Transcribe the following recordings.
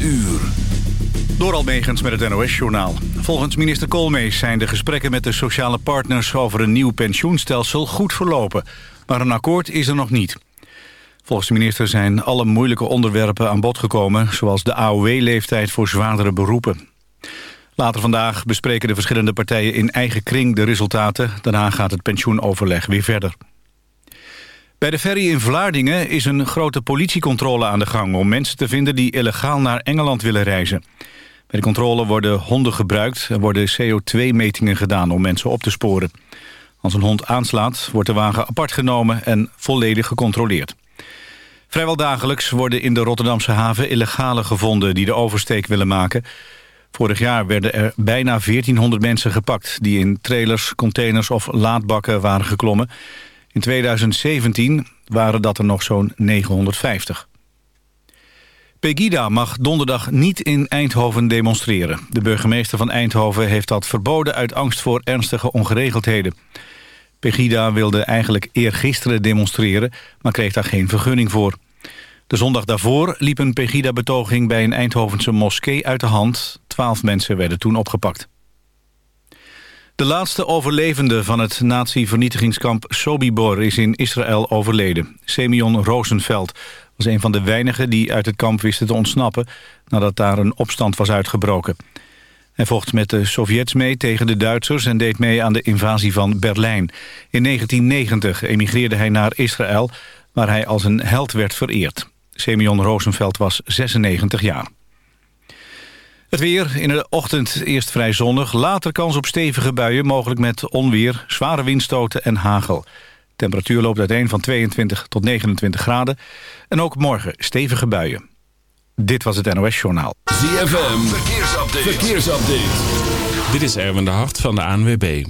uur. Door Almegens met het NOS-journaal. Volgens minister Koolmees zijn de gesprekken met de sociale partners... over een nieuw pensioenstelsel goed verlopen. Maar een akkoord is er nog niet. Volgens de minister zijn alle moeilijke onderwerpen aan bod gekomen... zoals de AOW-leeftijd voor zwaardere beroepen. Later vandaag bespreken de verschillende partijen in eigen kring de resultaten. Daarna gaat het pensioenoverleg weer verder. Bij de ferry in Vlaardingen is een grote politiecontrole aan de gang... om mensen te vinden die illegaal naar Engeland willen reizen. Bij de controle worden honden gebruikt en worden CO2-metingen gedaan om mensen op te sporen. Als een hond aanslaat, wordt de wagen apart genomen en volledig gecontroleerd. Vrijwel dagelijks worden in de Rotterdamse haven illegale gevonden die de oversteek willen maken. Vorig jaar werden er bijna 1400 mensen gepakt die in trailers, containers of laadbakken waren geklommen. In 2017 waren dat er nog zo'n 950. Pegida mag donderdag niet in Eindhoven demonstreren. De burgemeester van Eindhoven heeft dat verboden uit angst voor ernstige ongeregeldheden. Pegida wilde eigenlijk eergisteren demonstreren, maar kreeg daar geen vergunning voor. De zondag daarvoor liep een Pegida-betoging bij een Eindhovense moskee uit de hand. Twaalf mensen werden toen opgepakt. De laatste overlevende van het nazi-vernietigingskamp Sobibor is in Israël overleden. Semyon Rosenfeld was een van de weinigen die uit het kamp wisten te ontsnappen... nadat daar een opstand was uitgebroken. Hij vocht met de Sovjets mee tegen de Duitsers... en deed mee aan de invasie van Berlijn. In 1990 emigreerde hij naar Israël... waar hij als een held werd vereerd. Semyon Rosenfeld was 96 jaar. Het weer in de ochtend eerst vrij zonnig. Later kans op stevige buien, mogelijk met onweer, zware windstoten en hagel. Temperatuur loopt uiteen van 22 tot 29 graden. En ook morgen stevige buien. Dit was het NOS Journaal. ZFM, verkeersupdate. verkeersupdate. Dit is Erwin de Hart van de ANWB.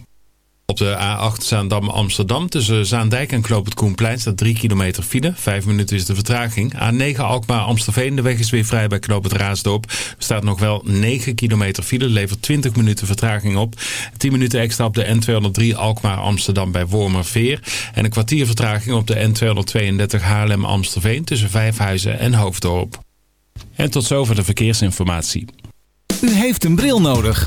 Op de A8 Zaandam-Amsterdam tussen Zaandijk en Kloop het Koenplein staat 3 kilometer file. 5 minuten is de vertraging. A9 Alkmaar-Amstelveen, de weg is weer vrij bij Knoop het Raasdorp. Er staat nog wel 9 kilometer file, levert 20 minuten vertraging op. 10 minuten extra op de N203 Alkmaar-Amsterdam bij Wormerveer. En een kwartier vertraging op de N232 Haarlem-Amstelveen tussen Vijfhuizen en Hoofddorp. En tot zover de verkeersinformatie. U heeft een bril nodig.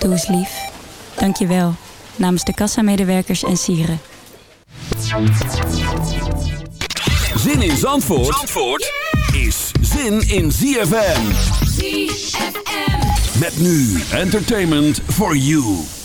Doe eens lief. Dank je wel. Namens de kassamedewerkers en sieren. Zin in Zandvoort, Zandvoort is zin in ZFM. ZFM. Met nu entertainment for you.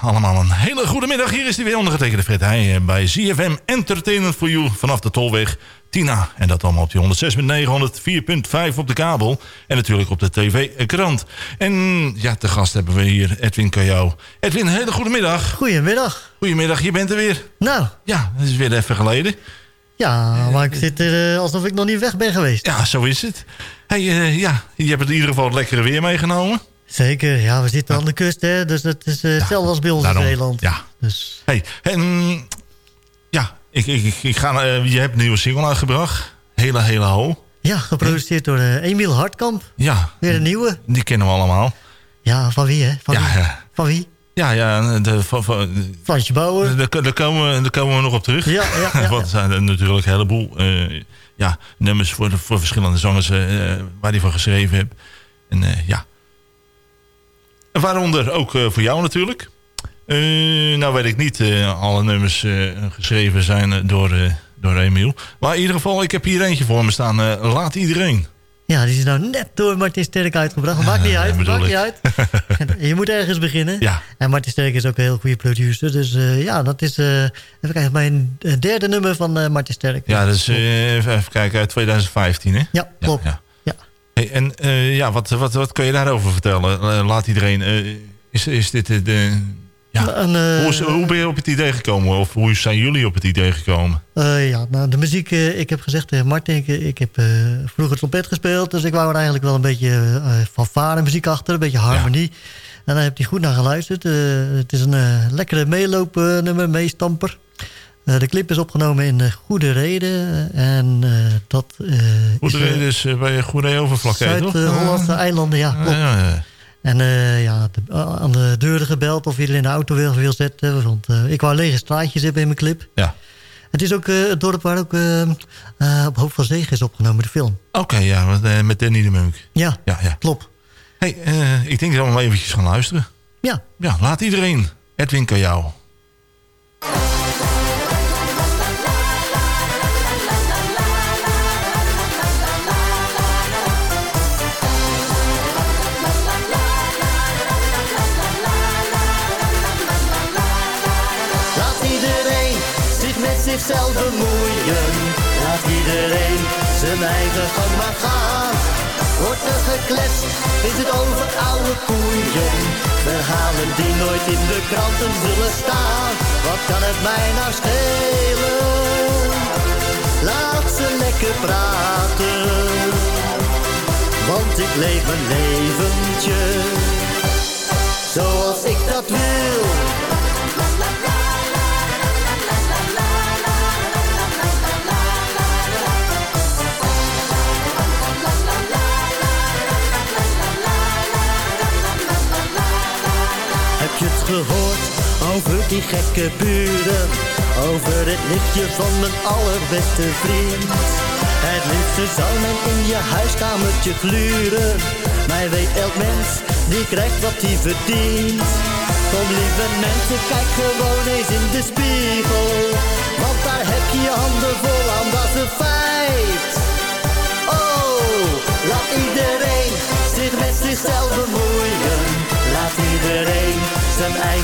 Allemaal een hele goede middag. Hier is hij weer ondergetekende Fred Heij bij ZFM Entertainment for You vanaf de Tolweg Tina. En dat allemaal op die 106.9, 104.5 op de kabel. En natuurlijk op de tv-krant. En ja, te gast hebben we hier Edwin Kajau. Edwin, een hele goede middag. Goedemiddag. Goedemiddag, je bent er weer. Nou. Ja, dat is weer even geleden. Ja, maar ik zit er eh, alsof ik nog niet weg ben geweest. Ja, zo is het. Hey, uh, ja, je hebt in ieder geval het lekkere weer meegenomen. Zeker, ja, we zitten aan de kust, hè, dus dat is uh, hetzelfde als bij ons daarom, in Zeeland. Ja. Dus. Hey, en ja, ik, ik, ik ga, je hebt een nieuwe single uitgebracht. Hele, hele ho. Ja, geproduceerd door Emiel Hartkamp. Ja. Weer een nieuwe. Die kennen we allemaal. Ja, van wie, hè? Van ja, wie? Ja. Van wie? Ja, ja. De, van, van, Fransje Bauer. Daar, daar, komen, daar komen we nog op terug. Ja, ja, ja, Want er zijn natuurlijk een heleboel uh, ja, nummers voor, de, voor verschillende zangers uh, waar hij van geschreven heeft. En uh, ja. En waaronder ook voor jou natuurlijk. nou weet ik niet, alle nummers geschreven zijn door, door Emiel. Maar in ieder geval, ik heb hier eentje voor me staan. Laat iedereen. Ja, die is nou net door Martin Sterk uitgebracht. Maakt niet uit, maakt niet uit. je moet ergens beginnen. Ja. En Martin Sterk is ook een heel goede producer. Dus uh, ja, dat is uh, even kijken, mijn derde nummer van uh, Martin Sterk. Ja, dat is even kijken, uit 2015 hè? Ja, klopt. Ja. Hey, en ja, wat, wat, wat kun je daarover vertellen? laat iedereen, is, is dit de... Ja. En, uh, hoe, hoe, ben je op het idee gekomen? Of hoe zijn jullie op het idee gekomen? Uh, ja, nou, de muziek, uh, ik heb gezegd tegen Martin, ik, ik heb vroeger trompet gespeeld. Dus ik wou er eigenlijk wel een beetje van varen muziek achter, een beetje harmonie. Ja. En daar heeft hij goed naar geluisterd. het is een lekkere meeloopnummer, meestamper. De clip is opgenomen in Goede Reden. En dat Goede is, Reden is bij Goede Overvlakke, Zuid-Hollandse eilanden, ja, klopt. ja. En uh, ja, de, aan de deuren gebeld of er in de auto wil, wil zetten. Want uh, ik wou lege straatjes hebben in mijn clip. Ja. Het is ook uh, het dorp waar ook op Hoop van Zegen is opgenomen, de film. Oké, okay, ja, met, met Danny de Munk. Ja, ja, ja. klopt. Hey, ik denk dat we maar eventjes gaan luisteren. Ja. Ja, laat iedereen. Edwin kan jou. Zichzelf bemoeien. Laat iedereen zijn eigen gang maar gaan. Wordt er gekletst, is het over oude koeien. Verhalen die nooit in de kranten zullen staan. Wat kan het mij nou schelen? Laat ze lekker praten. Want ik leef mijn leventje. Zoals ik dat wil. Over die gekke buren? Over het nichtje van mijn allerbeste vriend. Het liefste zou men in je huiskamertje gluren. Maar weet elk mens, die krijgt wat hij verdient. Kom lieve mensen, kijk gewoon eens in de spiegel. Want daar heb je je handen vol aan, dat is een feit.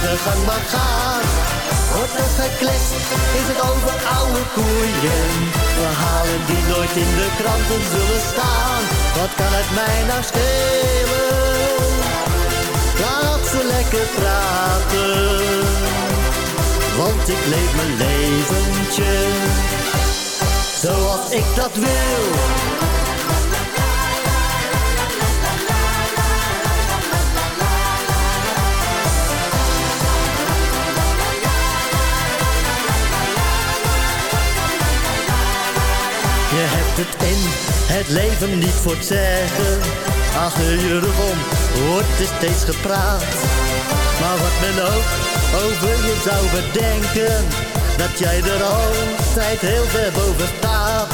Eigen gang maar gaan. Wordt er gekletst, is het over oude koeien. Verhalen die nooit in de kranten zullen staan. Wat kan het mij nou schelen? Laat ze lekker praten. Want ik leef mijn leventje. Zoals ik dat wil. Het in het leven niet voor het zeggen. Achter je rug wordt er steeds gepraat. Maar wat men ook over je zou bedenken, dat jij er altijd heel ver boven staat.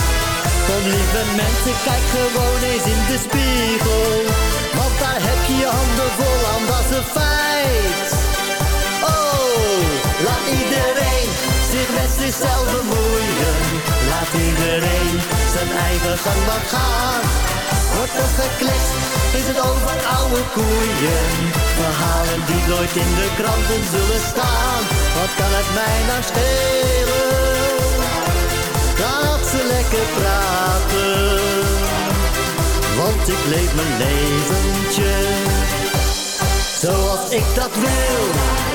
Kom lieve mensen, kijk gewoon eens in de spiegel. Want daar heb je je handen vol aan, dat is een feit. Oh, laat iedereen zich met zichzelf bemoeien. Laat iedereen zijn eigen gang maar gaan. Wordt er gekletst, is het over oude koeien. Verhalen die nooit in de kranten zullen staan. Wat kan het mij nou schelen? Laat ze lekker praten. Want ik leef mijn leventje. Zoals ik dat wil.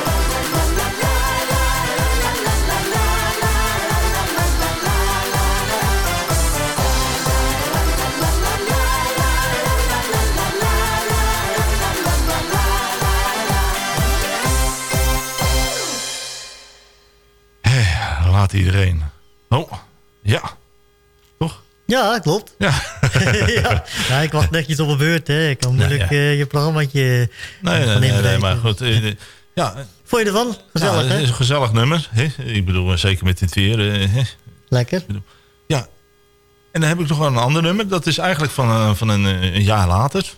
Laat iedereen. Oh, ja. Ja, klopt. Ja. ja. ja, ik wacht netjes op een beurt. Hè. Ik kan moeilijk ja. eh, je programmaatje Nee, nee, maar goed. eh, ja, Vond je ervan? Gezellig, ja, hè? het is een gezellig nummer. Hè? Ik bedoel, eh, zeker met dit weer. hè? Lekker. Ja. En dan heb ik nog wel een ander nummer. Dat is eigenlijk van, van een, een jaar later.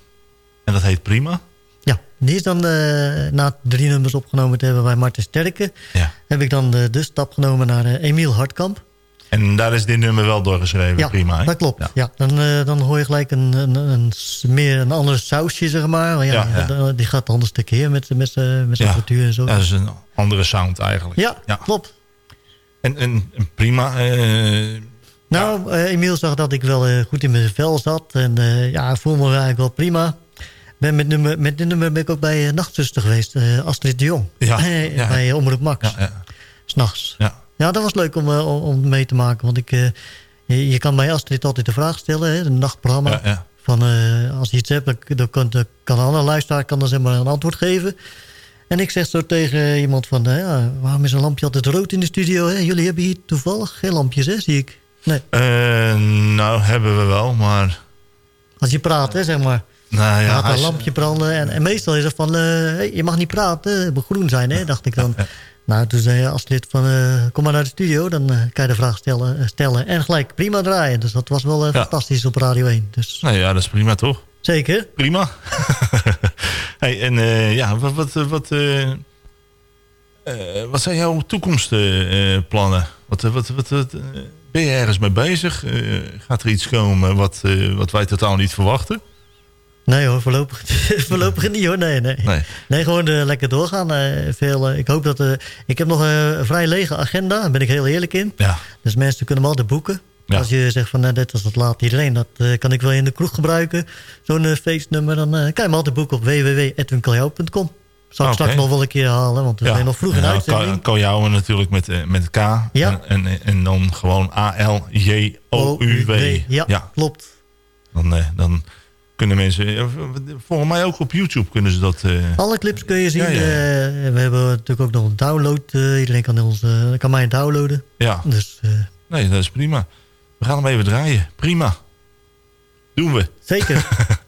En dat heet Prima. Ja, die is dan eh, na drie nummers opgenomen te hebben bij Marten Sterke. Ja. Heb ik dan de, de stap genomen naar eh, Emiel Hartkamp. En daar is dit nummer wel doorgeschreven. Ja, Prima. hè? dat klopt. Ja. dan, eh, dan hoor je gelijk een, een, meer een andere sausje, zeg maar. Ja, Ja, ja. Die gaat een ander stuk heer met, met, met zijn Ja. cultuur en zo. Ja, dat is een andere sound eigenlijk. Ja, klopt. En, en, en prima. Nou, Emiel zag dat ik wel goed in mijn vel zat. En ja, ik voel me eigenlijk wel prima. Ben met, nummer, met dit nummer ben ik ook bij uh, Nachtzuster geweest. eh, Astrid de Jong. Ja, Eh, ja. Bij Omroep Max. Ja, ja. S'nachts. Ja. ja, dat was leuk om, om, mee te maken. Want ik, je, je kan bij Astrid altijd de vraag stellen. Hè, een nachtprogramma. Van, als je iets hebt, dan, dan kan, dan kan een andere luisteraar kan dan zeg maar een antwoord geven. En ik zeg zo tegen iemand van... ja, waarom is een lampje altijd rood in de studio? Hè? Jullie hebben hier toevallig geen lampjes, hè, zie ik. Nee. nou, hebben we wel, maar... Als je praat, hè, zeg maar. Nou Ja, gaat een als- lampje branden. En, en meestal is het van, eh, je mag niet praten, het moet groen zijn, hè, dacht ik dan. Nou, toen zei als lid van, eh, kom maar naar de studio, dan eh, kan je de vraag stellen, eh, stellen. En gelijk prima draaien. Dus dat was wel eh, Ja. fantastisch op Radio 1. Dus Nou ja, dat is prima toch? zeker. Prima. hey, en eh, ja, wat, wat, eh, wat, eh, eh, wat zijn jouw toekomstplannen? wat, eh, wat, wat, wat, eh, ben je ergens mee bezig? Eh, gaat er iets komen wat, eh, wat wij totaal niet verwachten? Nee hoor, voorlopig, voorlopig niet hoor. Nee, nee. Nee. Nee, gewoon eh, lekker doorgaan. eh, veel, eh, ik hoop dat... ik heb nog een vrij lege agenda, daar ben ik heel eerlijk in. Ja. Dus mensen kunnen me altijd boeken. Ja. Als je zegt van, nou, dit is dat laat iedereen. Dat kan ik wel in de kroeg gebruiken. Zo'n feestnummer. Dan kan je me altijd boeken op www.edwinkaljouw.com. Zal ik Oké. straks nog wel een keer halen. Want we zijn nog vroeg in Ja, uitzending. Natuurlijk met, met K. Ja. En, en, en dan gewoon A-L-J-O-U-W. Ja, klopt. Dan, dan kunnen mensen... eh, Volgens mij ook op YouTube kunnen ze dat... eh, Alle clips kun je zien. Ja, ja, ja. Eh, we hebben natuurlijk ook nog een download. iedereen kan, ons, kan mij downloaden. Ja. Dus Nee, dat is prima. We gaan hem even draaien. Prima. Doen we. zeker.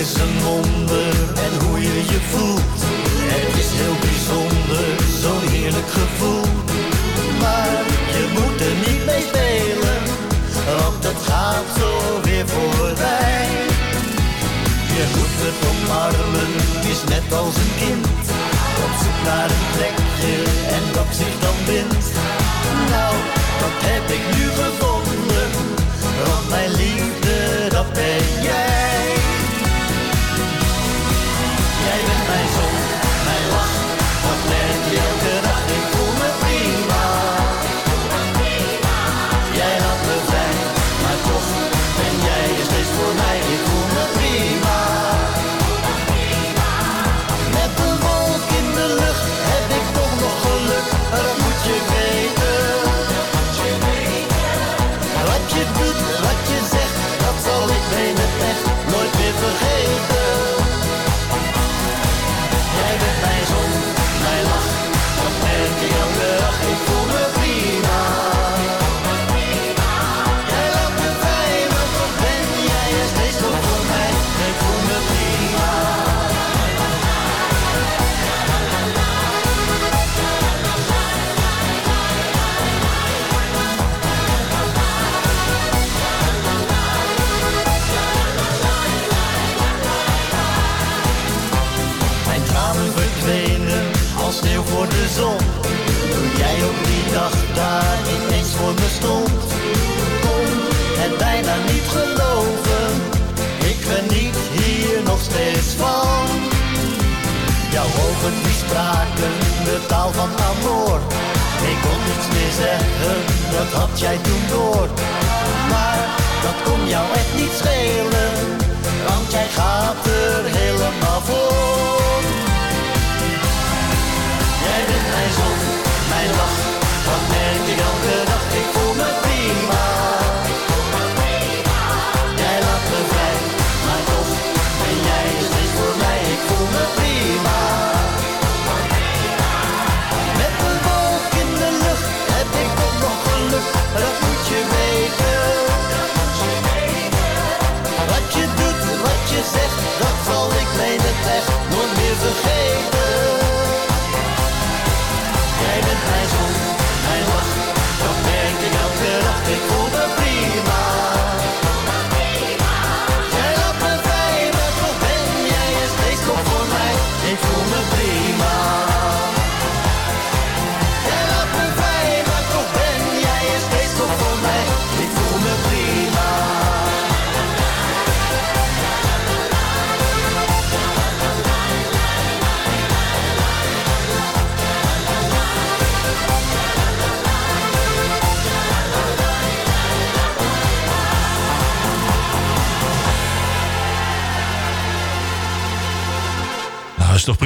is een wonder en hoe je je voelt. Het is heel bijzonder, zo'n heerlijk gevoel. Maar je moet er niet mee spelen, want het gaat zo weer voorbij. Je moet het omarmen, is net als een kind. Op zoek naar een plekje en dat zich dan bindt. Nou, dat heb ik nu gevonden, want mijn liefde, dat ben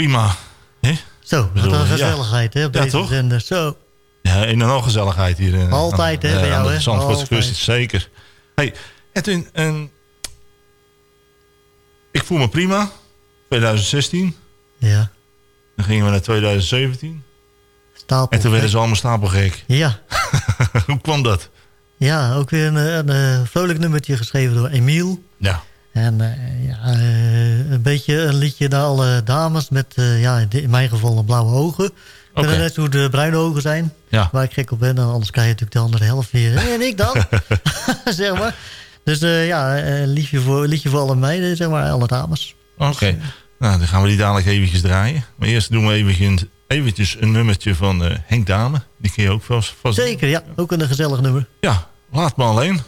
prima? Zo, wat een ja. gezelligheid hè, op Ja, deze toch? zender. Zo. Ja, een en al gezelligheid hier. Altijd, hè, bij jou, hè? Zandvoortse kust, Altijd. zeker. Hey, Edwin, ehm, ik voel me prima. 2016. Ja. Dan gingen we naar 2017. Stapel. En toen werden ze allemaal stapelgek. Ja. Hoe kwam dat? Ja, ook weer een, een, eh, vrolijk nummertje geschreven door Emiel. Ja. En eh, ja, eh, een beetje een liedje naar alle dames met, eh, ja, in mijn geval een blauwe ogen. Ik ben net hoe de bruine ogen zijn. Ja. Waar ik gek op ben, anders krijg je natuurlijk de andere helft weer. En ik dan? zeg maar. Dus ja, een liedje voor, liedje voor alle meiden, zeg maar, alle dames. Oké. Nou, dan gaan we die dadelijk eventjes draaien. Maar eerst doen we eventjes, eventjes een nummertje van Henk Dame. Die ken je ook vast. vast Zeker, ja. Ook een gezellig nummer. Ja, laat me alleen.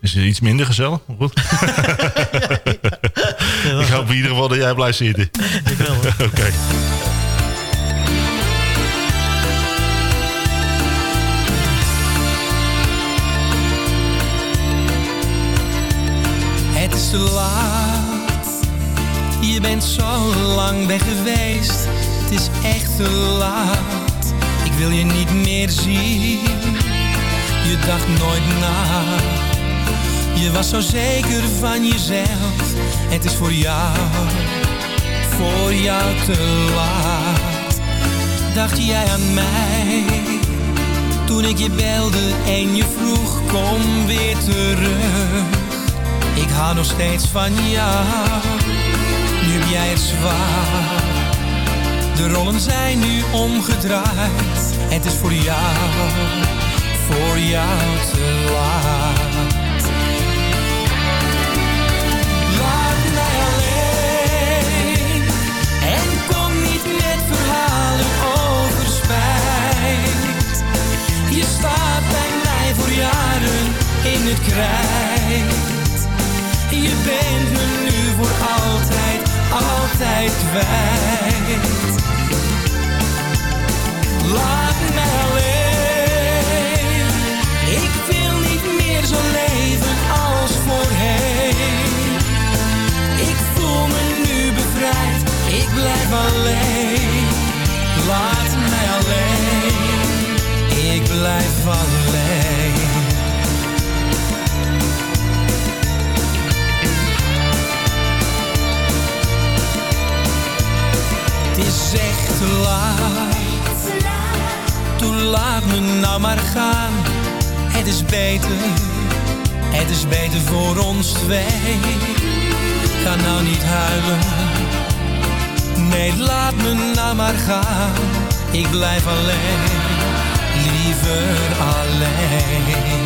Is het iets minder gezellig? Maar goed. Ik hoop in ieder geval dat jij blijft zitten. Ik wel. hoor. Oké. Het is te laat. Je bent zo lang weg geweest. Het is echt te laat. Ik wil je niet meer zien. Je dacht nooit na. Je was zo zeker van jezelf. Het is voor jou, voor jou te laat. Dacht jij aan mij? Toen ik je belde en je vroeg, kom weer terug. Ik hou nog steeds van jou. Nu heb jij het zwaar. De rollen zijn nu omgedraaid. Het is voor jou, voor jou te laat. Laat Je bent me nu voor altijd, altijd kwijt. Laat mij alleen. Ik wil niet meer zo leven als voorheen. Ik voel me nu bevrijd, ik blijf alleen. Laat mij alleen, ik blijf alleen. Te laat. Toen laat me nou maar gaan. Het is beter, het is beter voor ons twee. Ga nou niet huilen. Nee, laat me nou maar gaan. Ik blijf alleen, liever alleen.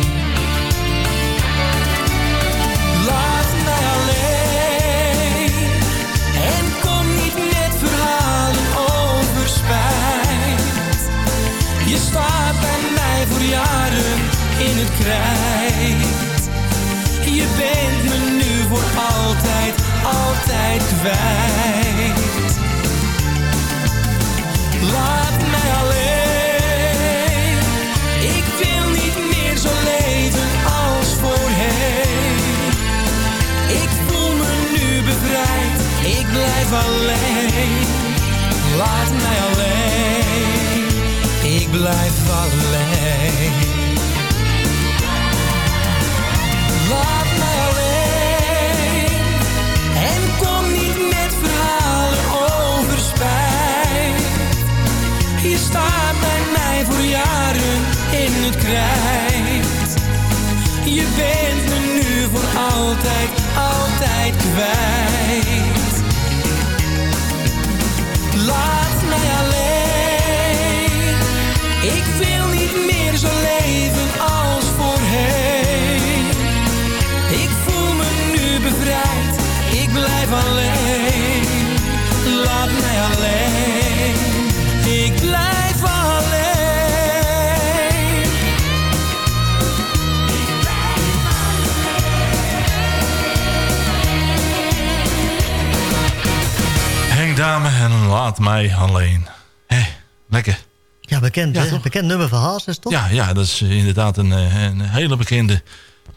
Mij alleen. Hé, lekker. Ja, bekend, Ja, bekend nummer van Hazes, toch? Ja, ja, dat is inderdaad een, eh, een hele bekende.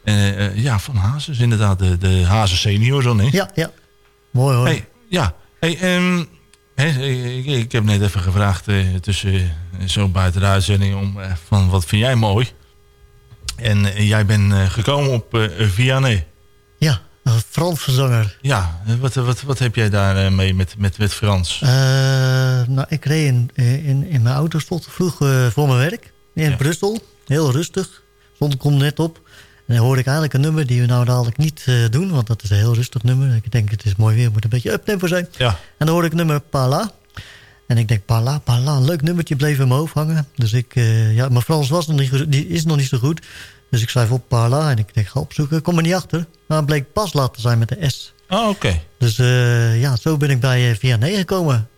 eh, eh, ja, van Hazes. Inderdaad, de, de Hazes senior zo, nee? Ja, ja. Mooi hoor. Hey, ja, hey, ehm, ik, ik heb net even gevraagd eh, tussen eh, zo buiten de uitzending om eh, van wat vind jij mooi? En eh, jij bent eh, gekomen op eh Vianney. Ja, een Franse zanger. Ja, wat, wat, wat heb jij daar eh, mee met, met, met Frans? Eh, nou, ik reed in, in, in mijn auto, vroeg eh, voor mijn werk. In Brussel, heel rustig. Ik om net op. En dan hoorde ik eigenlijk een nummer die we nou dadelijk niet doen. Want dat is een heel rustig nummer. Ik denk, het is mooi weer, moet een beetje uptempo zijn. Ja. En dan hoorde ik het nummer Pala. En ik denk, Pala, Pala, leuk nummertje, bleef in mijn hoofd hangen. Dus ik, ja, mijn Frans was nog niet, die is nog niet zo goed. Dus ik schrijf op Pala en ik denk, ga opzoeken. Ik kom er niet achter. Maar het bleek pas laten zijn met de S. Oh, oké. Dus eh, ja, zo ben ik bij uh, Vianney gekomen.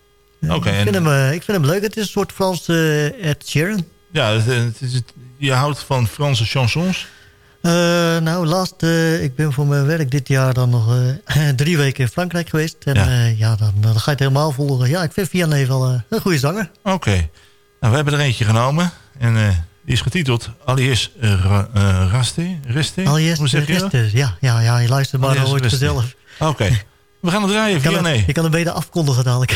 Eh, Oké, ik, en- vind hem, eh, ik vind hem leuk. Het is een soort Frans eh, Ed Sheeran. Ja, het, het is het- je houdt van Franse chansons? Eh, nou, laatst, eh, ik ben voor mijn werk dit jaar dan nog eh, drie weken in Frankrijk geweest. En Ja. ja, dan, dan ga je het helemaal volgen. Ja, ik vind Vianney wel eh, een goede zanger. Oké. Nou, we hebben er eentje genomen. En eh, die is getiteld Alias uh, Ra- eh, Raste. Reste? Alias Hoe zeg je dat? Reste. Ja, ja, ja, je luistert maar Reste. vanzelf. Oké. We gaan het draaien, Je kan, Vianney. hem, je kan hem beter afkondigen dadelijk.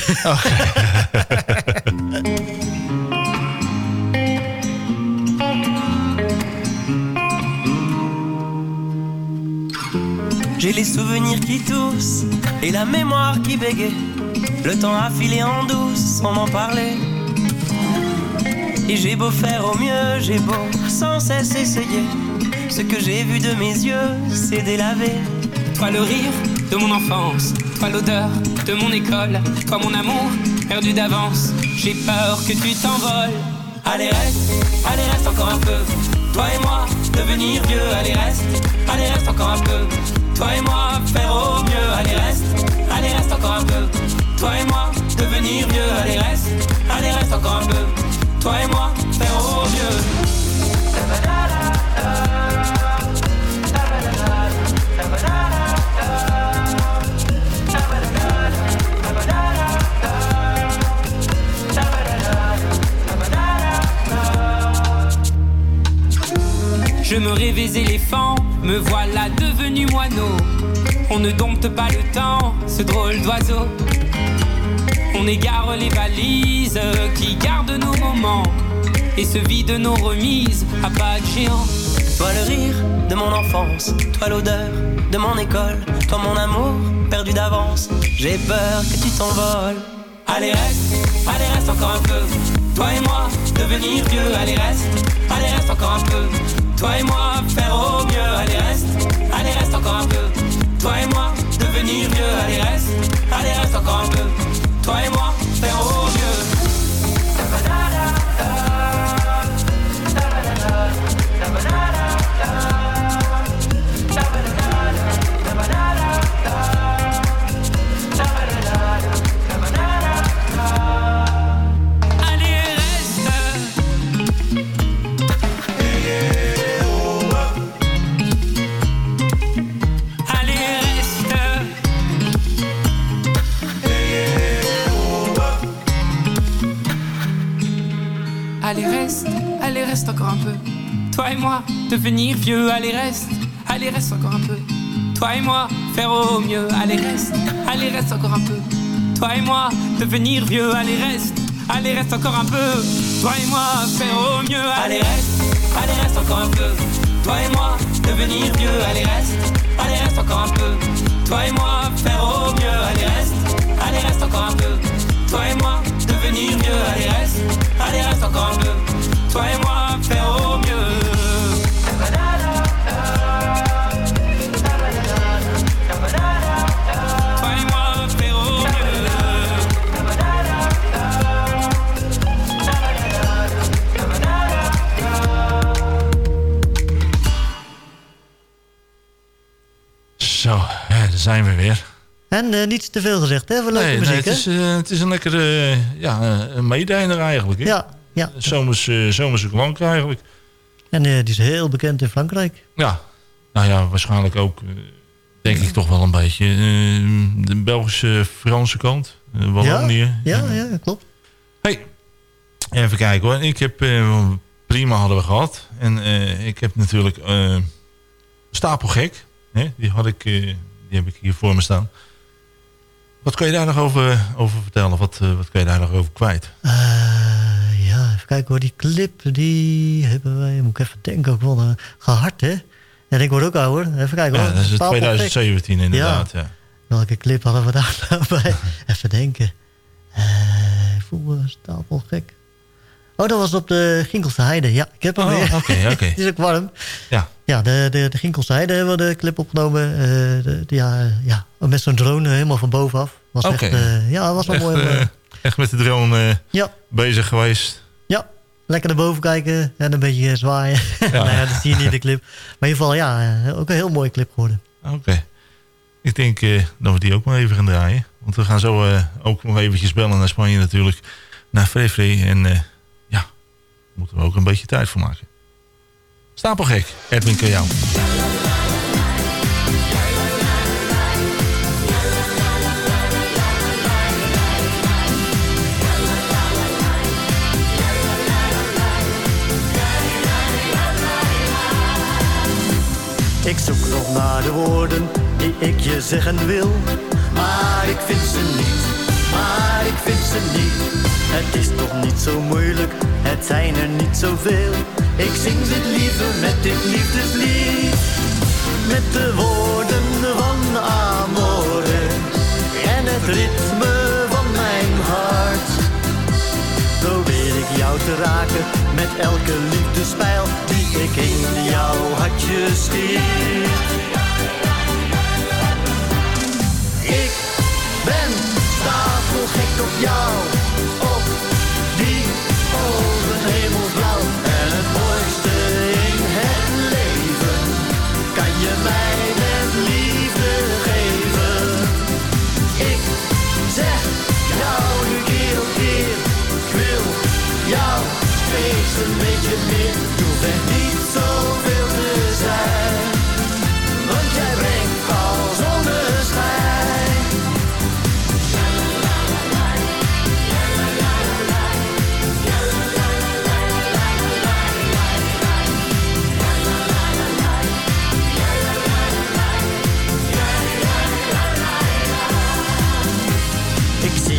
J'ai les souvenirs qui toussent et la mémoire qui bégaye. Le temps a filé en douce sans m'en parler. Et j'ai beau faire au mieux, j'ai beau sans cesse essayer. Ce que j'ai vu de mes yeux, c'est délavé. Toi le rire de mon enfance, toi l'odeur de mon école, toi mon amour perdu d'avance. J'ai peur que tu t'envoles. Allez reste, allez reste encore un peu. Toi et moi, devenir vieux, allez reste, allez reste encore un peu. Toi et moi, faire au mieux, allez reste, allez reste encore un peu. Toi et moi, devenir vieux, allez reste, allez reste encore un peu. Toi et moi, faire au. Je me rêvais éléphant, me voilà devenu moineau. On ne dompte pas le temps, ce drôle d'oiseau. On égare les valises qui gardent nos moments et se vide nos remises à pas de géant. Toi le rire de mon enfance, toi l'odeur de mon école, toi mon amour perdu d'avance. J'ai peur que tu t'envoles. Allez reste, allez reste encore un peu. Toi et moi, devenir vieux, allez reste, allez reste encore un peu. Toi et moi, faire au mieux, allez reste, allez reste encore un peu. Toi et moi, devenir vieux, allez reste, allez reste encore un peu. Toi et moi, faire au mieux. Reste encore un peu. Toi et moi, devenir vieux, allez reste, allez reste encore un peu. Toi et moi, faire au mieux, allez reste, allez reste encore un peu. Toi et moi, devenir vieux, allez reste, Allez, reste encore un peu. Toi et moi, faire au mieux. Allez, reste. Allez, reste encore un peu. Toi et moi, devenir vieux. Allez, reste. Allez, reste encore un peu. Toi et moi, faire au mieux. Allez, reste. Allez, reste encore un peu. Toi et moi, devenir vieux. Allez, reste. Allez, reste encore un peu. Mieux. Zo, hè, daar zijn we weer. En eh, niet te veel gezegd, hè? Voor leuke Nee, nee, muziek, het, is, eh, het is een lekkere eh, ja, een eigenlijk. Hè? Ja, ja. Zomers, eh, zomerse klank eigenlijk. En eh, die is heel bekend in Frankrijk. Ja, nou ja, waarschijnlijk ook, eh, denk ik toch wel een beetje de Belgische Franse kant. Wallonië. Ja, ja, ja, klopt. Hey, even kijken hoor. Ik heb, prima hadden we gehad. En ik heb natuurlijk Stapelgek. Hè? Die, had ik, die heb ik hier voor me staan. Wat kan je daar nog over, over vertellen? Wat, wat kan je daar nog over kwijt? Eh, even kijken hoor. Die clip, die hebben wij, moet ik even denken, ook wel uh, gehard, hè? En ik word ook ouder. Even kijken hoor. Ja, dat is het Stapelgek. 2017 inderdaad. Ja. Welke clip hadden we daar nou bij? even denken. Ik voel me stapelgek. Oh, dat was op de Ginkelse Heide. Ja, ik heb hem Oh, weer. oké, oké. Het is ook warm. Ja. Ja, de, de, de Ginkelse Heide hebben we de clip opgenomen. eh, de, de- ja, ja, met zo'n drone helemaal van bovenaf. Was echt, ja, was wel Echt, mooi. echt met de drone Ja. bezig geweest. Lekker naar boven kijken en een beetje eh, zwaaien. nou ja, dat zie je niet in de clip. Maar in ieder geval, ja, eh, ook een heel mooie clip geworden. Oké. Ik denk eh, dat we die ook maar even gaan draaien. Want we gaan zo ook nog eventjes bellen naar Spanje natuurlijk. Naar Frevre. En eh, ja, daar moeten we ook een beetje tijd voor maken. Stapelgek, Edwin Kajau. Ik zoek nog naar de woorden die ik je zeggen wil. Maar ik vind ze niet, maar ik vind ze niet. Het is toch niet zo moeilijk, het zijn er niet zoveel. Ik zing ze liever met dit liefdeslied. Met de woorden van Amore en het ritme van mijn hart. Probeer ik jou te raken met elke liefdespijl ik in jouw hartje schiet. Ik ben stapelgek op jou,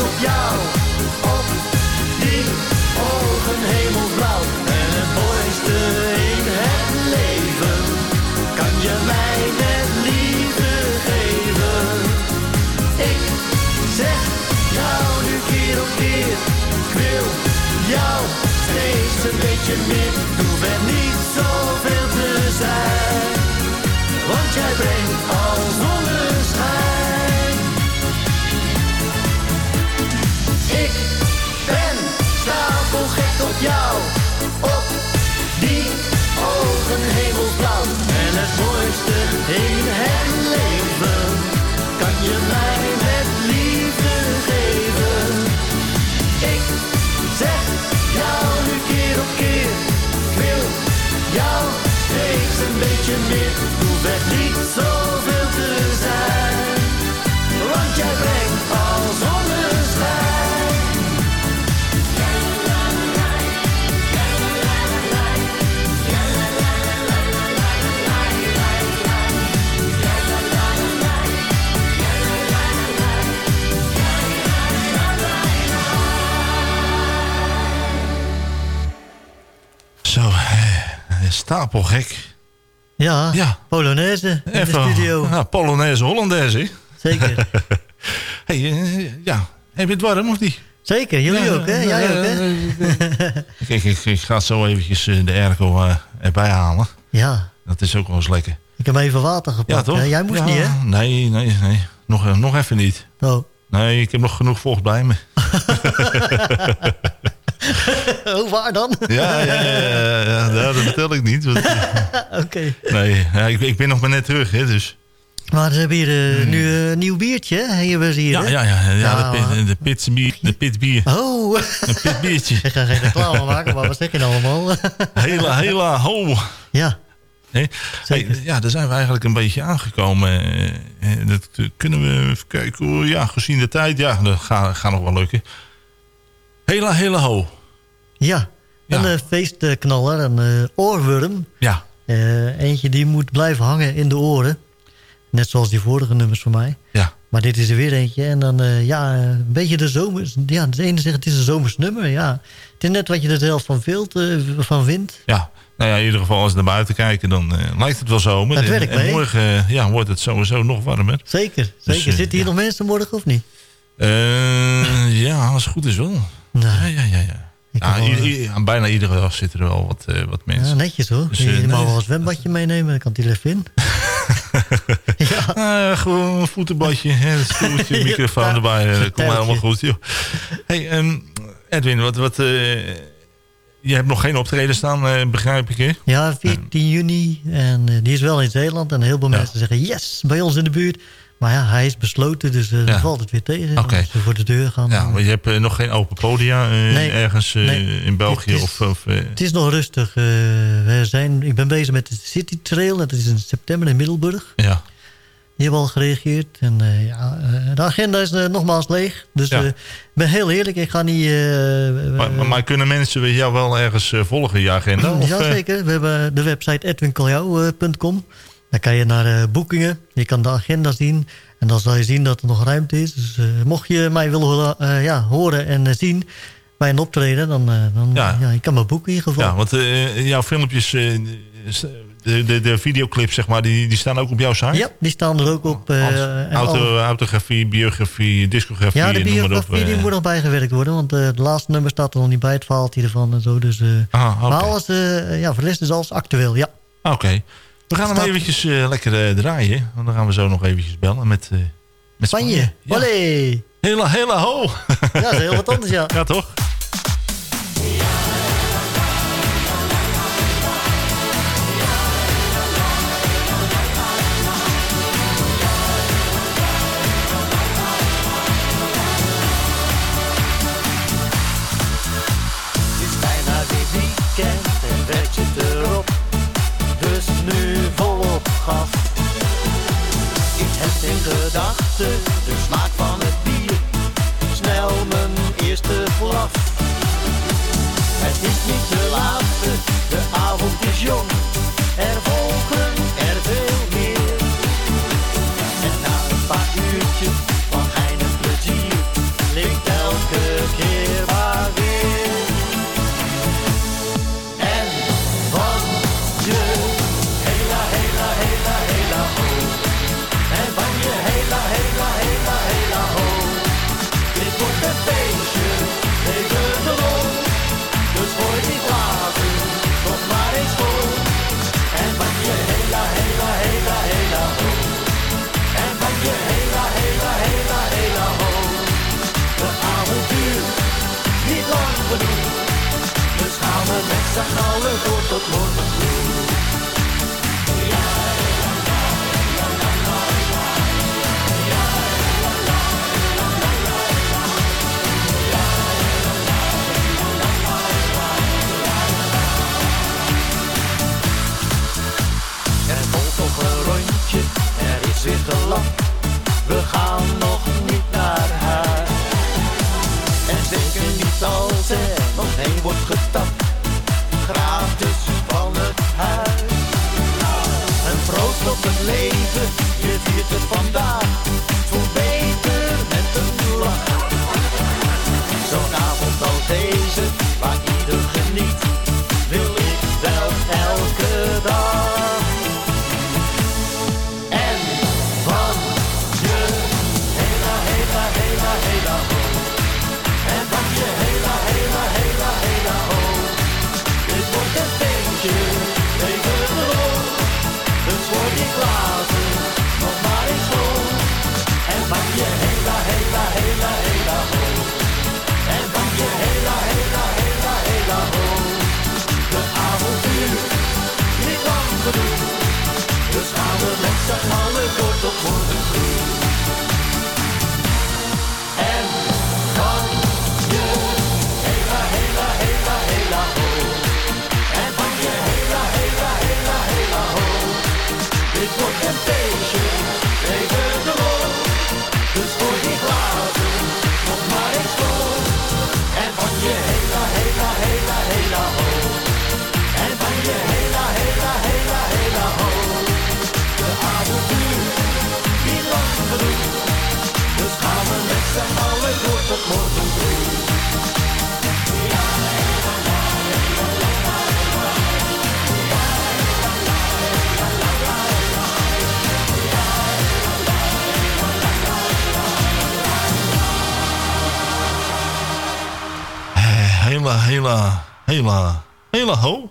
Op jou, op die ogen hemelsblauw. En het mooiste in het leven kan je mij met liefde geven. Ik zeg jou nu keer op keer, ik wil jou steeds een beetje meer. Doe er niet zoveel te zijn, want jij brengt jou, op die ogen hemelsblauw. En het mooiste in het leven, kan je mij met liefde geven. Ik zeg jou nu keer op keer, ik wil jou steeds een beetje meer. Doe het niet zo stapelgek. Ja, Ja. Polonaise in de studio. Ja, Polonaise, Hollandaise. Zeker. hey, eh, ja, heb je het warm of niet? Zeker, jullie Ja, ook, hè? ja, Jij ja, ook, hè? Kijk, ik, ik ga zo eventjes eh, de airco eh, erbij halen. Ja, Dat is ook wel eens lekker. ik heb even water Ja, gepakt. toch? hè? Jij moest Ja, niet, hè? Nee, nee, nee. Nog, eh, nog even niet. Oh. Nee, ik heb nog genoeg vocht bij me. Hoe waar dan? Ja, ja, ja, ja, dat vertel ik niet. Oké. nee, ja, ik, ik ben nog maar net terug, hè, dus... Maar ze hebben hier eh, nu een nieuw biertje, hebben ze hier, Hmm. Ja, hè? ja, ja, ja, Nou, de, pit, de pitbier. De pitbier. Oh. Een pitbiertje. Ik ga geen reclame maken, maar wat zeg je nou allemaal? Hela, hela, ho. Ja. Hey, ja, daar zijn we eigenlijk een beetje aangekomen. Eh, eh, Dat kunnen we even kijken. Ja, gezien de tijd, ja, dat gaat, gaat nog wel lukken. Hela, hela, ho. Ja, een eh, feestknaller, een eh, oorworm. Ja. Eh, eentje die moet blijven hangen in de oren. Net zoals die vorige nummers van mij. Ja. Maar dit is er weer eentje. En dan, ja, een beetje de zomers... Ja, de ene zegt het is een zomers nummer, ja. Het is net wat je er zelf van, wilt, van vindt. Ja, nou ja, in ieder geval als we naar buiten kijken, dan lijkt het wel zomer. Het werkt en morgen ja, wordt het sowieso nog warmer. Zeker, Dus, zeker. Zitten hier nog mensen morgen of niet? Ja, als het goed is wel. Nou, ja, ja, ja. ja. Ja, i- i- aan bijna iedere dag zitten er wel wat, eh, wat mensen. Ja, netjes hoor. Dus, je eh, je mag wel een zwembadje meenemen, dan kan die er even in. Eh, gewoon een voetenbadje, een stoeltje, microfoon erbij. eh, Komt helemaal goed, joh. Hey, ehm, Edwin, wat, wat, je hebt nog geen optreden staan, begrijp ik, hè? Ja, 14 juni. En die is wel in Zeeland. En heel veel mensen zeggen, yes, bij ons in de buurt. Maar ja, hij is besloten, dus dan Ja. valt het weer tegen. Oké. Als ze voor de deur gaan. Ja, maar je hebt eh, nog geen open podia eh, Nee. ergens Nee. in België? Het is- of, of, Het is nog rustig. we zijn, ik ben bezig met de City Trail. Dat is in september in Middelburg. ja. Die hebben al gereageerd. En ja, de agenda is nogmaals leeg. Dus Ja. ik ben heel eerlijk. Ik ga niet... Maar, maar, maar kunnen mensen jou wel ergens volgen, je agenda? Jazeker. We hebben de website edwinkaljouw.com. Daar kan je naar eh, boekingen. Je kan de agenda zien. En dan zal je zien dat er nog ruimte is. Dus eh, mocht je mij willen horen, eh, ja, horen en zien bij een optreden... dan, dan Ja. ja. je kan me boeken in ieder geval. Ja, want jouw filmpjes, de, de, de videoclips, zeg maar, die, die staan ook op jouw site? Ja, die staan er ook op. Auto, alle- autografie, biografie, discografie, ja, de op. biografie die moet nog bijgewerkt worden. Want het laatste nummer staat er nog niet bij. Het verhaaltje ervan en zo. Dus, Ah, oké. Maar alles, ja, voor de rest is alles actueel, ja. Oké. We gaan hem eventjes eh, lekker eh, draaien. Want dan gaan we zo nog eventjes bellen met, eh met Spanje. Olé. Hela, hela, ho. Ja, dat is heel wat anders, ja. Ja, toch? In gedachten de smaak van het bier. Snel mijn eerste glas. Het is niet de laatste, de avond is jong. Hele, hele, hele, hele ho.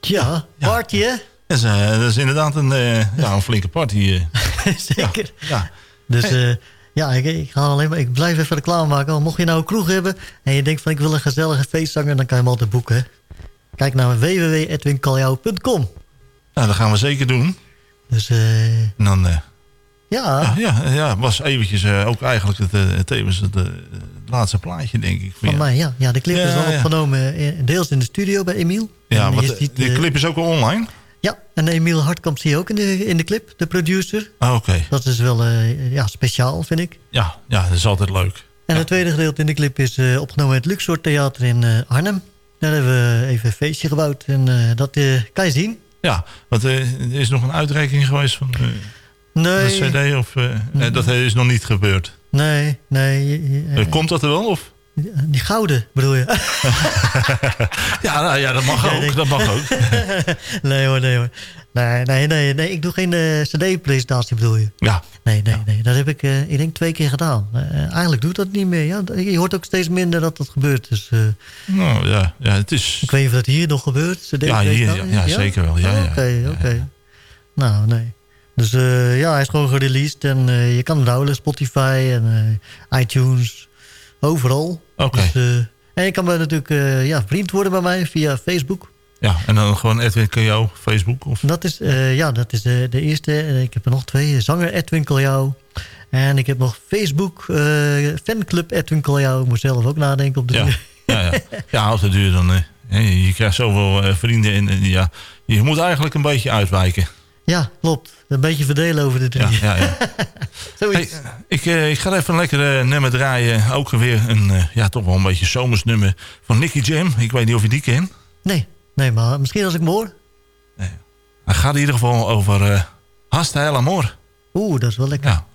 Ja, party hè? Dat is, dat is inderdaad een, eh, ja, een flinke party. eh. Zeker. Ja. Dus eh, ja, ik, ik, ga alleen maar, ik blijf even reclame maken. Mocht je nou een kroeg hebben en je denkt van ik wil een gezellige feestzanger... dan kan je hem altijd boeken. Kijk naar www.edwinkaljouw.com. Nou, dat gaan we zeker doen. Dus eh, En dan... ja, ja, ja, ja, was eventjes eh, ook eigenlijk het, tevens het, laatste plaatje, denk ik. van mij ja. ja. De clip Ja, is al ja. opgenomen deels in de studio bij Emiel. Ja, En de, clip is ook al online? Ja, en Emiel Hartkamp zie je ook in de, in de clip, de producer. Ah, Oké. Dat is wel ja, speciaal, vind ik. Ja, ja, dat is altijd leuk. En het tweede gedeelte in de clip is opgenomen in het Luxor Theater in Arnhem. Daar hebben we even een feestje gebouwd en dat kan je zien. Ja, want er is nog een uitreiking geweest van Nee. cd? Of, nee, dat is nog niet gebeurd. Nee, nee. eh, Komt dat er wel? Of? Die gouden bedoel je? Ja, nou, ja dat mag ook. Dat mag ook. nee hoor, nee hoor. Nee, nee, nee, nee ik doe geen cd-presentatie bedoel je? Ja. Nee, nee, nee. Dat heb ik, eh, ik denk, twee keer gedaan. Eh, eigenlijk doe ik dat niet meer. Ja, je hoort ook steeds minder dat dat gebeurt. Dus, Nou ja, ja het is... ik weet niet of dat hier nog gebeurt. CD Ja, hier, ja, ja, zeker wel. Ja, ja. Oké, oké. Nou, nee. Dus eh, ja, hij is gewoon gereleased. En eh, je kan hem downloaden. Spotify en eh, iTunes. Overal. Oké. Dus, en je kan bij natuurlijk ja, vriend worden bij mij via Facebook. Ja, en dan gewoon Edwin Kajo, Facebook? Of... Dat is, ja, dat is de, de eerste. En ik heb er nog twee. Zanger Edwin Kaljouw. En ik heb nog Facebook, fanclub Edwin Kaljouw. Ik moet zelf ook nadenken op de Ja, ja, ja. ja op de duur dan... je krijgt zoveel vrienden en ja, je moet eigenlijk een beetje uitwijken. Ja, klopt. Een beetje verdelen over de drie. Ja, ja, ja. Zoiets. Hey, ik, eh, ik ga even een lekkere uh, nummer draaien. Ook weer een, eh, ja, toch wel een beetje zomers nummer van Nicky Jam. Ik weet niet of je die kent. Nee, nee, maar misschien als ik me hoor. Hij gaat in ieder geval over uh, Hasta el Amor. Oeh, dat is wel lekker. Ja.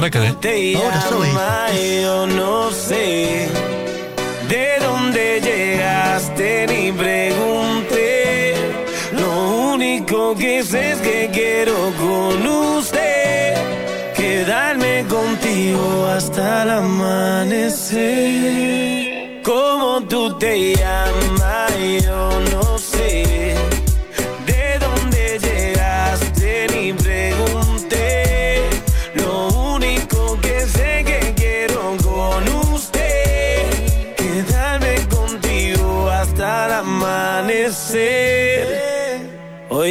Lekker, hè? Oh, dat is zo Yo no sé de dónde llegaste ni único que sé es que quiero con usted quedarme contigo hasta el amanecer. Como tú te llamas, yo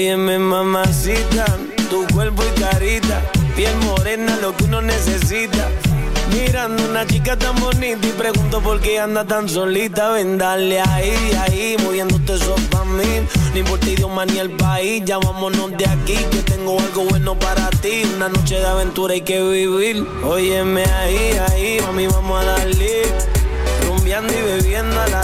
Óyeme mamacita, tu cuerpo y carita, piel morena, lo que uno necesita. Mirando una chica tan bonita y pregunto por qué anda tan solita. Ven, dale ahí, ahí, moviéndote eso pa' mí. No importa idioma ni el país, ya vámonos de aquí. Que tengo algo bueno para ti. Una noche de aventura hay que vivir. Óyeme ahí, ahí, mami, vamos a darle. Rumbeando y bebiendo a la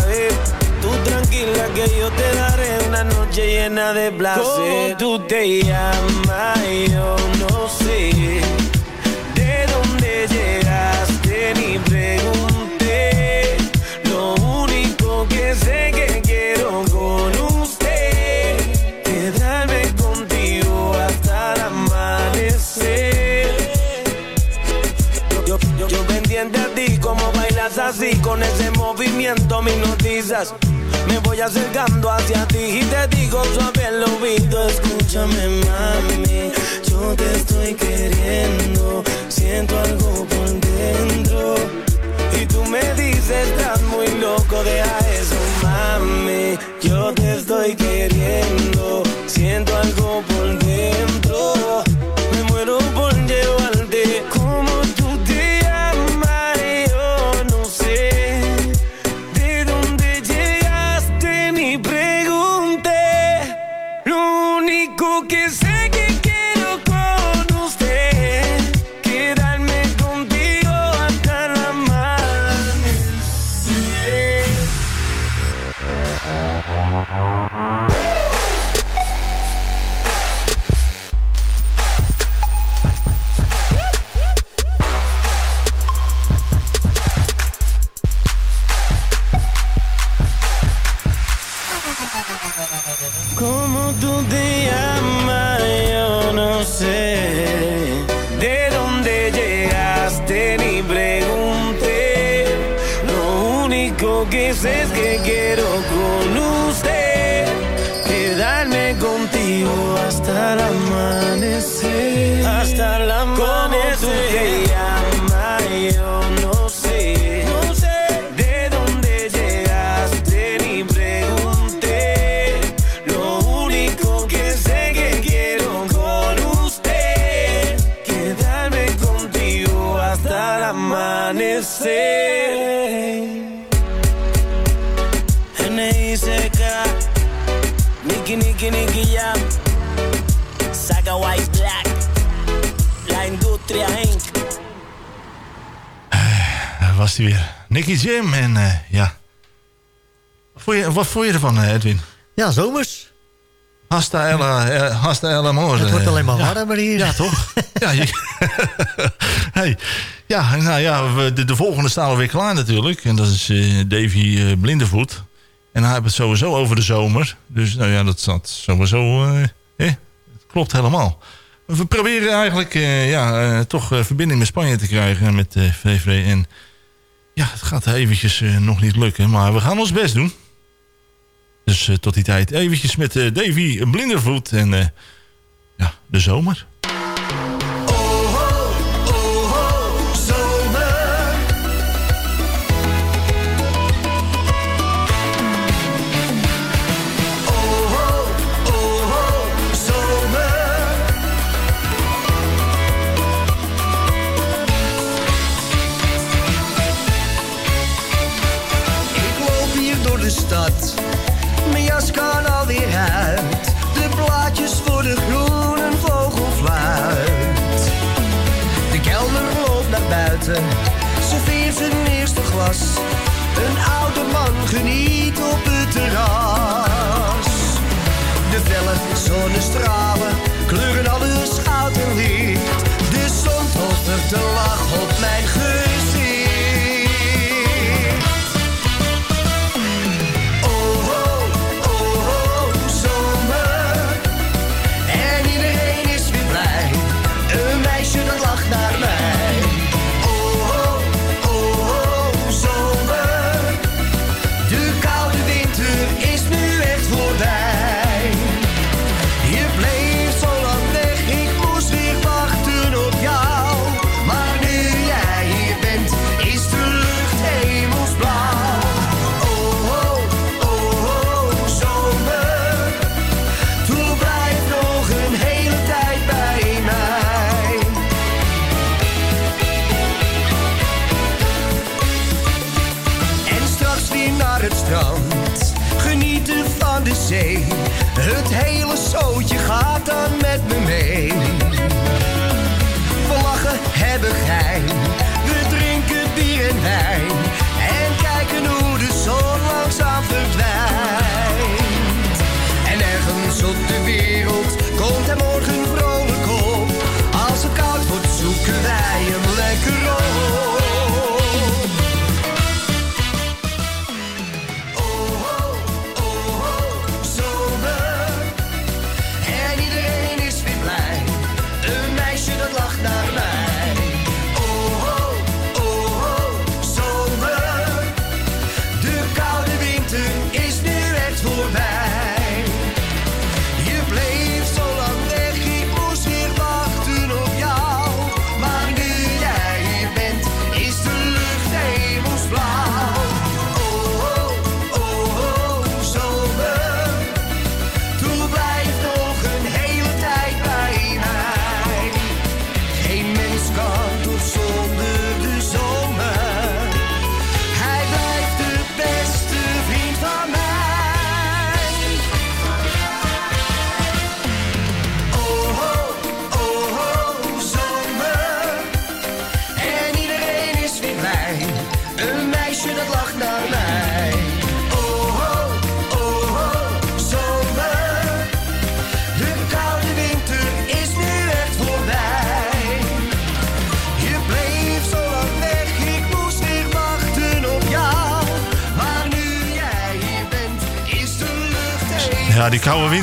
que yo te daré una noche llena de placer. ¿Cómo tú te llamas? Yo no sé. ¿De dónde llegaste? Ni pregunté. Lo único que sé que quiero con usted. Quedarme contigo hasta el amanecer. Yo, yo, yo pendiente a ti, como bailas así, con ese movimiento me hipnotizas. Me voy acercando hacia ti y te digo suave al oído, escúchame mami, yo te estoy queriendo, siento algo por dentro. Y tú me dices, estás muy loco, deja eso mami, yo te estoy queriendo, Do dia. Nicky Jam. En eh, ja. Wat vond, je, ervan, eh, Edwin? Ja, zomers. Hasta Ella, eh, hasta Ella Het wordt eh. alleen maar warmer hier, ja, toch? ja, hey. ja, nou ja, de, de, volgende staan we weer klaar natuurlijk. En dat is Davy uh, Blindevoet. En hij heeft het sowieso over de zomer. Dus nou ja, dat zat sowieso... Uh, eh, klopt helemaal. We proberen eigenlijk ja, toch verbinding met Spanje te krijgen. Met VVD en ja, het gaat eventjes eh, nog niet lukken, maar we gaan ons best doen. Dus eh, tot die tijd eventjes met uh, Davy Blindervoet en ja, de zomer. terras. De felle zonnestralen kleuren alles goud en licht. De zon tot de lach op mijn gezicht.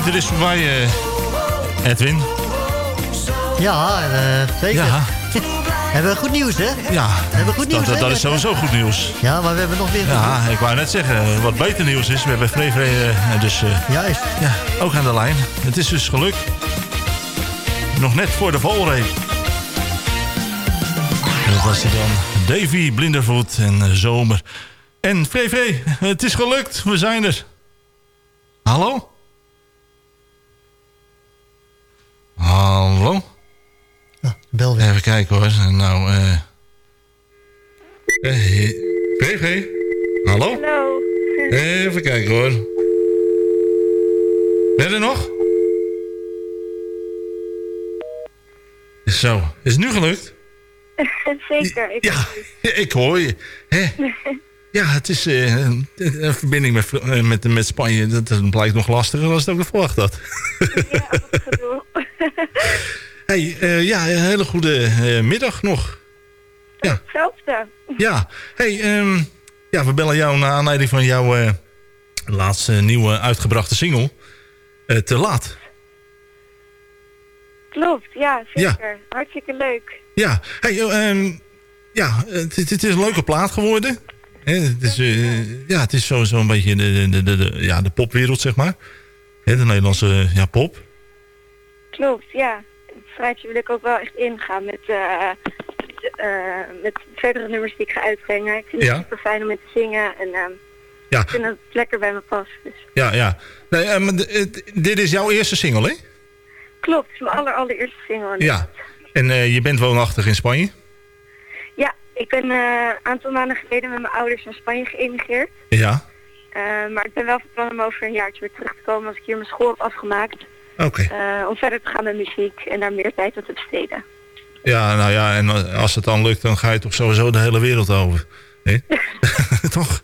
winter is voorbij, uh, eh, Edwin. Ja, uh, zeker. Ja. We goed nieuws, hè? Ja, we goed nieuws, dat, dat, is sowieso goed nieuws. Ja, maar we hebben nog weer Ja, ik wou net zeggen, wat beter nieuws is, we hebben Frevre uh, dus eh, Juist. Ja, ook aan de lijn. Het is dus gelukt. Nog net voor de valreep. Dat was er dan Davy Blindervoet en Zomer. En VV, het is gelukt, we zijn er. Kijken hoor. Nou, eh... eh, VV? Hallo? Hallo. Even kijken hoor. Ben je er nog? Zo, is het nu gelukt? Zeker. Ik Ja, ik hoor je. Hè? Ja, het is eh, een een verbinding met, eh, met, met Spanje. Dat, dat blijkt nog lastiger dan het ook verwacht had. Hey, eh, ja, een hele goede eh, middag nog. Ja. Hetzelfde. Ja, hey, ehm, ja, we bellen jou naar aanleiding van jouw eh, laatste nieuwe uitgebrachte single. te laat. Klopt, ja, zeker. Hartstikke leuk. Ja, hey, eh, ehm, ja het, het is een leuke plaat geworden. Het is, ja, het is sowieso een beetje de, de, de, de, ja, de popwereld, zeg maar. De Nederlandse ja, pop. Klopt, ja. Het straatje wil ik ook wel echt ingaan met, eh, eh, met verdere nummers die ik ga uitbrengen. Ik vind het Ja. super fijn om met te zingen en ehm, Ja. ik vind het lekker bij me past. Dus. Ja, ja. Nee, eh, maar het- dit is jouw eerste single, hè? Klopt, het is mijn aller, allereerste single. Ja. En je bent woonachtig in Spanje? Ja, ik ben een aantal maanden geleden met mijn ouders naar Spanje geëmigreerd. Ja. Maar ik ben wel van plan om over een jaartje weer terug te komen als ik hier mijn school heb afgemaakt. Oké. Eh, om verder te gaan met muziek en daar meer tijd aan te besteden. Ja, nou ja, en als het dan lukt, dan ga je toch sowieso de hele wereld over. Hè? toch?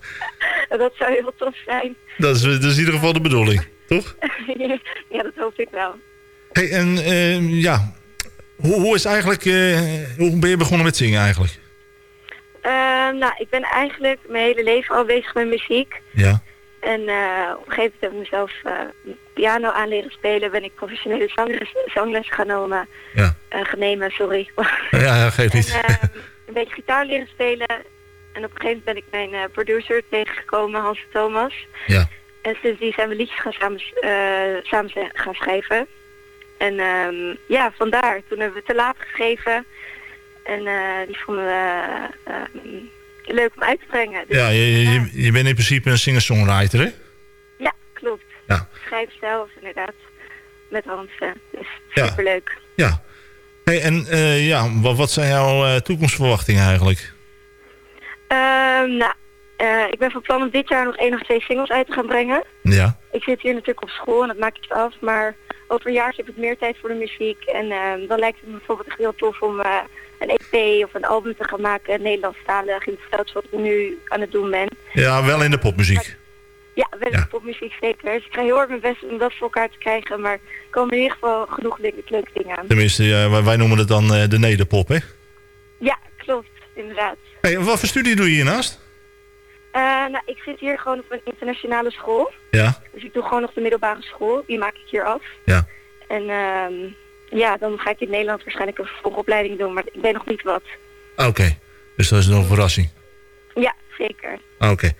dat zou heel tof zijn. Dat is, dat is in ieder geval de bedoeling, toch? ja, dat hoop ik wel. Hey, en eh, ja, hoe, hoe is eigenlijk, eh, hoe ben je begonnen met zingen eigenlijk? Ehm, nou, ik ben eigenlijk mijn hele leven al bezig met muziek. Ja. En eh, op een gegeven moment heb ik mezelf eh, piano aan leren spelen. Ben ik professionele zangles, zangles gaan nemen. Ja. Eh, gaan nemen, sorry. Ja, ja geeft niet. En, een beetje gitaar leren spelen. En op een gegeven moment ben ik mijn producer tegengekomen, Hans Thomas. Ja. En sindsdien zijn we liedjes gaan samen, samen gaan schrijven. En ehm, ja, vandaar. Toen hebben we te laat geschreven. En die vonden we eh, ehm, leuk om uit te brengen. Dus, Ja, je, je, je bent in principe een singer-songwriter, hè? ja, klopt. Ja. Ik schrijf zelf inderdaad met Hans. eh, Dus Ja. superleuk. Ja. Hey, en eh, ja, wat, wat zijn jouw eh, toekomstverwachtingen eigenlijk? Ehm, nou, eh, ik ben van plan om dit jaar nog één of twee singles uit te gaan brengen. Ja. Ik zit hier natuurlijk op school en dat maakt het af, maar over een jaar heb ik meer tijd voor de muziek. En ehm, dan lijkt het me bijvoorbeeld echt heel tof om een EP of een album te gaan maken, Nederlandstalig, in het veld zoals ik nu aan het doen ben. Ja, wel in de popmuziek. Ja, wel in popmuziek zeker. Dus ik ga heel erg mijn best om dat voor elkaar te krijgen, maar er komen in ieder geval genoeg leuke, leuke dingen aan. Tenminste, ja, wij, wij noemen het dan eh, de nederpop, hè? Ja, klopt, inderdaad. Hey, wat voor studie doe je hiernaast? Eh, nou, ik zit hier gewoon op een internationale school. Ja. Dus ik doe gewoon nog de middelbare school. Die maak ik hier af. Ja. En ehm, ja, dan ga ik in Nederland waarschijnlijk een vervolgopleiding doen. Maar ik weet nog niet wat. Oké, dus dat is nog een verrassing. Ja, zeker. Oké.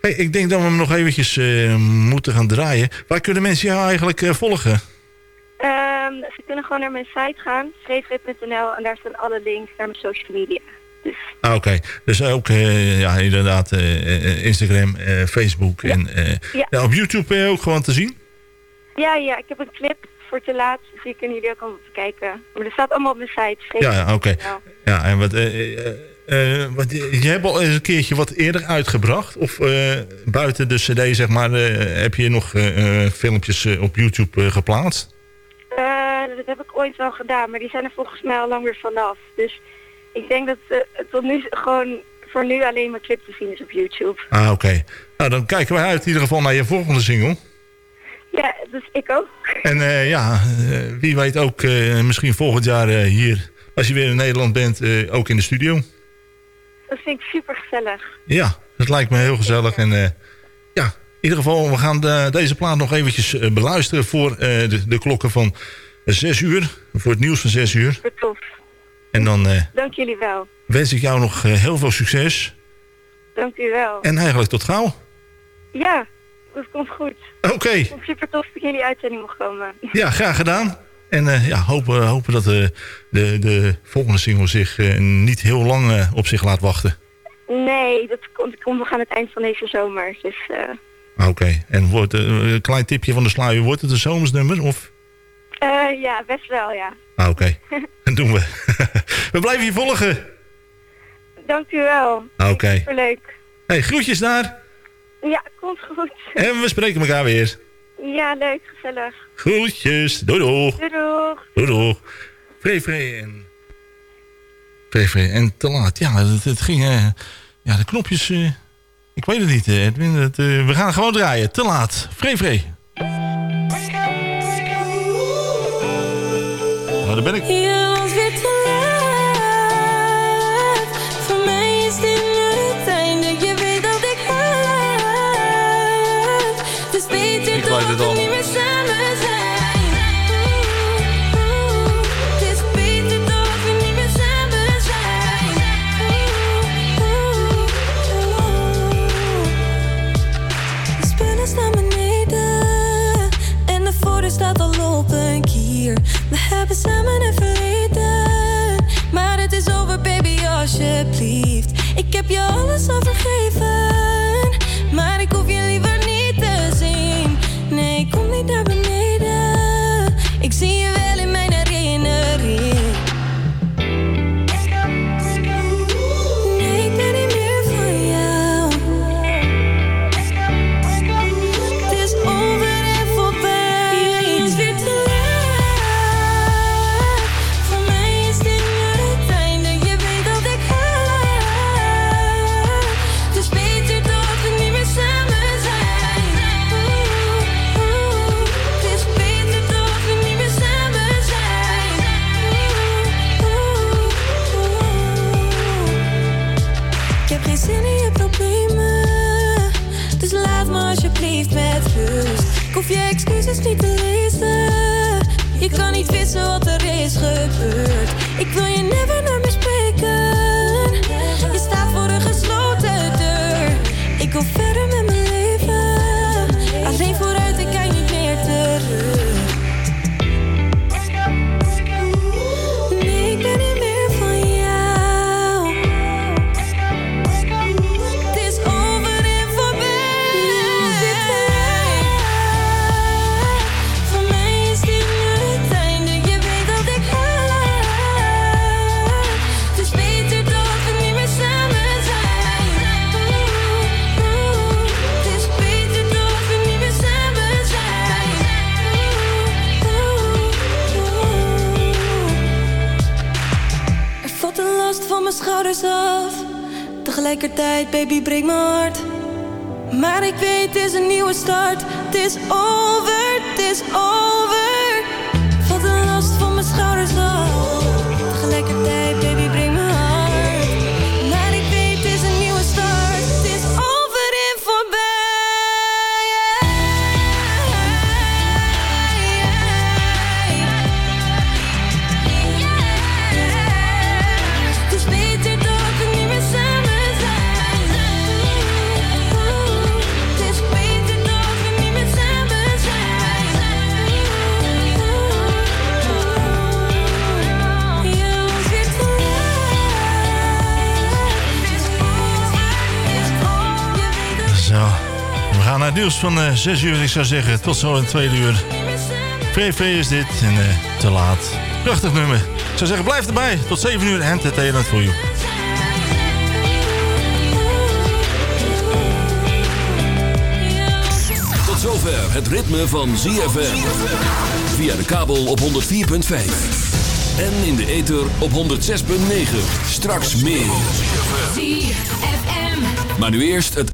Hey, ik denk dat we hem nog eventjes eh, moeten gaan draaien. Waar kunnen mensen jou eigenlijk eh, volgen? Ehm, ze kunnen gewoon naar mijn site gaan. Streefrit.nl En daar staan alle links naar mijn social media. Ah, Oké, dus ook eh, ja, inderdaad Instagram, Facebook en Ja. op YouTube eh, ook gewoon te zien. Ja, ja, ik heb een clip voor te laat. Dus die kunnen jullie ook allemaal bekijken. Maar er staat allemaal op mijn site. Ja, ja oké. Ja, en wat, eh, wat, je hebt al eens een keertje wat eerder uitgebracht? Of buiten de cd, zeg maar, heb je nog filmpjes op YouTube geplaatst? Dat heb ik ooit wel gedaan, maar die zijn er volgens mij al lang weer vanaf. Dus ik denk dat het tot nu gewoon voor nu alleen mijn clip te zien is op YouTube. Ah, oké. Nou, dan kijken wij uit in ieder geval naar je volgende single. Ja, dus ik ook. En eh, ja, eh, wie weet ook eh, misschien volgend jaar hier, als je weer in Nederland bent, ook in de studio. Dat vind ik super gezellig. Ja, dat lijkt me heel gezellig. En ja, in ieder geval, we gaan de- deze plaat nog eventjes beluisteren voor de, de klokken van 6 uur. Voor het nieuws van 6 uur. Super tof. En dan Dank jullie wel. wens ik jou nog heel veel succes. Dank u wel. En eigenlijk tot gauw. Ja, dat komt goed. Oké. Ik het super tof dat ik in jullie uitzending mocht komen. Ja, graag gedaan. En eh, ja, hopen, hopen dat eh, de, de volgende single zich eh, niet heel lang op zich laat wachten. Nee, dat komt, komt nog aan het eind van deze zomer. Dus eh, Oké. En wordt, een klein tipje van de sluier, wordt het een zomersnummer? Of? ja, best wel, ja. Ah, Oké, dat doen we. we blijven je volgen. Dank u wel. Oké. Superleuk. Hey, groetjes daar. Ja, komt goed. En we spreken elkaar weer. Ja, leuk, gezellig. Groetjes. Doei doeg. Doei doeg. Doei doeg. Vree, vree en... Vree, vree en te laat. Ja, het, het ging... eh, ja, de knopjes... eh, ik weet het niet, eh, Edwin. Het, eh, we gaan gewoon draaien. Te laat. Vree, vree. Nou, daar ben ik. Beter Ik Tegelijkertijd, baby, breek mijn hart. Maar ik weet, het is een nieuwe start. Het is over, het is over. Naar het nieuws van eh 6 uur. Ik zou zeggen, tot zo in 2 uur. Vree is dit. En eh, te laat. Prachtig nummer. Ik zou zeggen, blijf erbij. Tot 7 uur. Entertainment voor you. Tot zover het ritme van ZFM. Via de kabel op 104.5. En in de ether op 106.9. Straks meer. Maar nu eerst het...